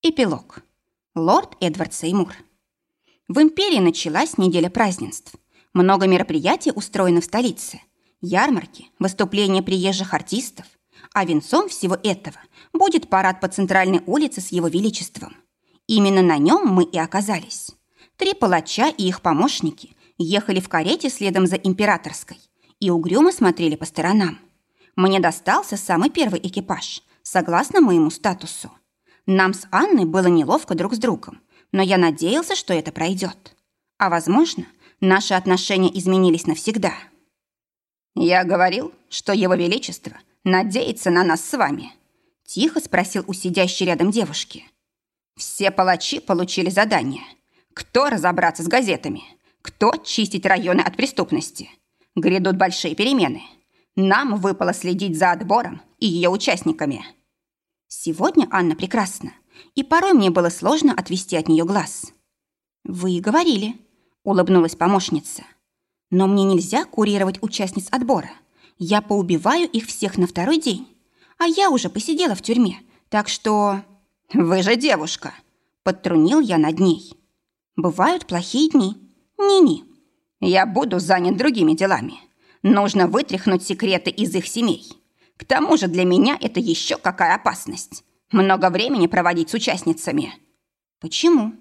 Эпилог. Лорд Эдвард Сеймур. В империи началась неделя празднеств. Много мероприятий устроено в столице. Ярмарки, выступления приезжих артистов. А венцом всего этого будет парад по центральной улице с его величеством. Именно на нем мы и оказались. Три палача и их помощники ехали в карете следом за императорской и угрюмо смотрели по сторонам. Мне достался самый первый экипаж, согласно моему статусу. Нам с Анной было неловко друг с другом, но я надеялся, что это пройдет. А, возможно, наши отношения изменились навсегда. «Я говорил, что Его Величество надеется на нас с вами», тихо спросил у сидящей рядом девушки. «Все палачи получили задание. Кто разобраться с газетами? Кто чистить районы от преступности? Грядут большие перемены. Нам выпало следить за отбором и ее участниками». Сегодня Анна прекрасна, и порой мне было сложно отвести от нее глаз. «Вы говорили», — улыбнулась помощница. «Но мне нельзя курировать участниц отбора. Я поубиваю их всех на второй день. А я уже посидела в тюрьме, так что...» «Вы же девушка!» — подтрунил я над ней. «Бывают плохие дни. Ни-ни. Я буду занят другими делами. Нужно вытряхнуть секреты из их семей. К тому же для меня это еще какая опасность. Много времени проводить с участницами. Почему?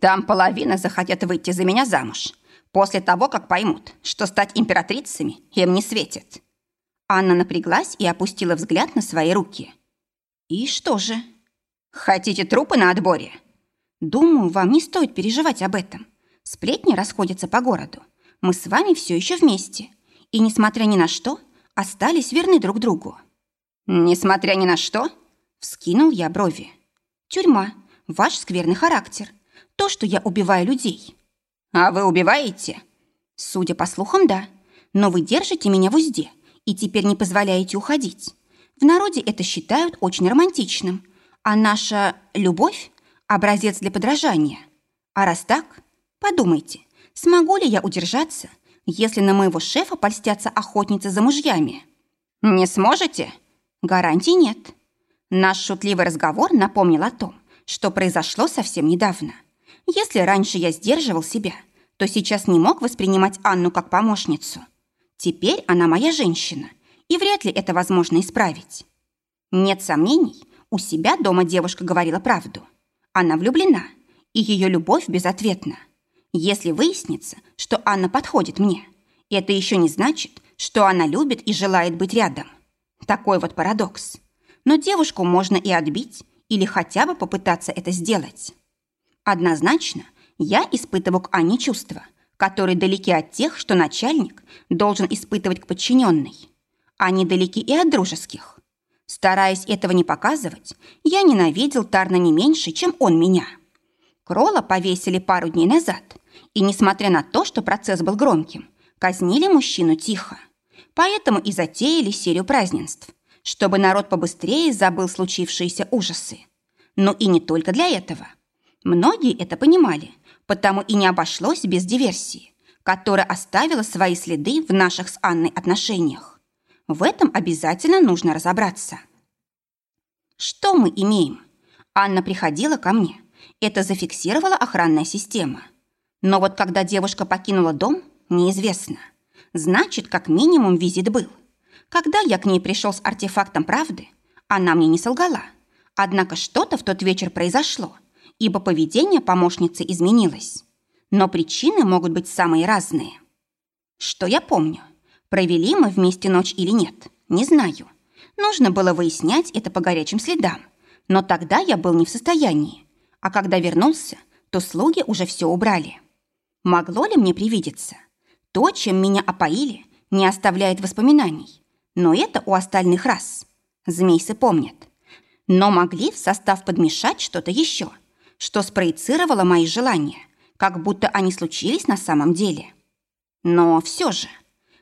Там половина захотят выйти за меня замуж. После того, как поймут, что стать императрицами им не светит. Анна напряглась и опустила взгляд на свои руки. И что же? Хотите трупы на отборе? Думаю, вам не стоит переживать об этом. Сплетни расходятся по городу. Мы с вами все еще вместе. И, несмотря ни на что, остались верны друг другу. Несмотря ни на что, вскинул я брови. Тюрьма, ваш скверный характер, то, что я убиваю людей. А вы убиваете? Судя по слухам, да. Но вы держите меня в узде и теперь не позволяете уходить. В народе это считают очень романтичным, а наша любовь – образец для подражания. А раз так, подумайте, смогу ли я удержаться – если на моего шефа польстятся охотницы за мужьями. Не сможете? Гарантий нет. Наш шутливый разговор напомнил о том, что произошло совсем недавно. Если раньше я сдерживал себя, то сейчас не мог воспринимать Анну как помощницу. Теперь она моя женщина, и вряд ли это возможно исправить. Нет сомнений, у себя дома девушка говорила правду. Она влюблена, и ее любовь безответна. Если выяснится, что Анна подходит мне, это еще не значит, что она любит и желает быть рядом. Такой вот парадокс. Но девушку можно и отбить, или хотя бы попытаться это сделать. Однозначно, я испытываю к Анне чувства, которые далеки от тех, что начальник должен испытывать к подчиненной. Они далеки и от дружеских. Стараясь этого не показывать, я ненавидел Тарна не меньше, чем он меня. Кролла повесили пару дней назад, и, несмотря на то, что процесс был громким, казнили мужчину тихо. Поэтому и затеяли серию празднеств, чтобы народ побыстрее забыл случившиеся ужасы. Но и не только для этого. Многие это понимали, потому и не обошлось без диверсии, которая оставила свои следы в наших с Анной отношениях. В этом обязательно нужно разобраться. Что мы имеем? Анна приходила ко мне. Это зафиксировала охранная система – но вот когда девушка покинула дом, неизвестно. Значит, как минимум визит был. Когда я к ней пришел с артефактом правды, она мне не солгала. Однако что-то в тот вечер произошло, ибо поведение помощницы изменилось. Но причины могут быть самые разные. Что я помню? Провели мы вместе ночь или нет? Не знаю. Нужно было выяснять это по горячим следам. Но тогда я был не в состоянии. А когда вернулся, то слуги уже все убрали. Могло ли мне привидеться? То, чем меня опоили, не оставляет воспоминаний. Но это у остальных раз. Змейсы помнят. Но могли в состав подмешать что-то еще, что спроецировало мои желания, как будто они случились на самом деле. Но все же,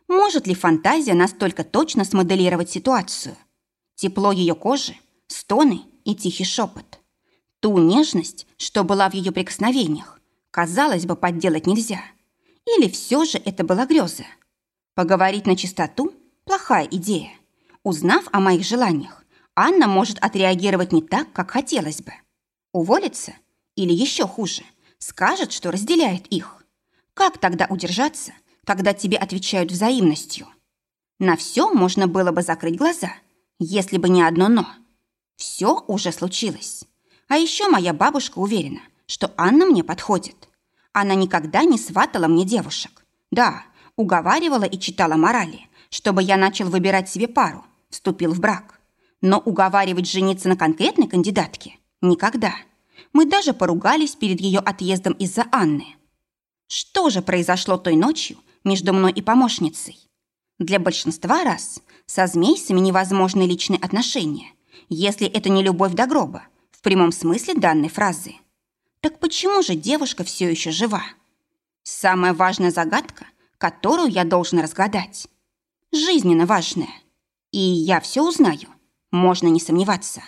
может ли фантазия настолько точно смоделировать ситуацию? Тепло ее кожи, стоны и тихий шепот. Ту нежность, что была в ее прикосновениях, казалось бы, подделать нельзя. Или все же это была греза? Поговорить на чистоту – плохая идея. Узнав о моих желаниях, Анна может отреагировать не так, как хотелось бы. Уволится? Или еще хуже, скажет, что разделяет их? Как тогда удержаться, когда тебе отвечают взаимностью? На все можно было бы закрыть глаза, если бы не одно «но». Все уже случилось. А еще моя бабушка уверена, что Анна мне подходит. Она никогда не сватала мне девушек. Да, уговаривала и читала морали, чтобы я начал выбирать себе пару, вступил в брак. Но уговаривать жениться на конкретной кандидатке – никогда. Мы даже поругались перед ее отъездом из-за Анны. Что же произошло той ночью между мной и помощницей? Для большинства раз со змейцами невозможны личные отношения, если это не любовь до гроба, прямом смысле данной фразы. Так почему же девушка все еще жива? Самая важная загадка, которую я должен разгадать. Жизненно важная. И я все узнаю, можно не сомневаться.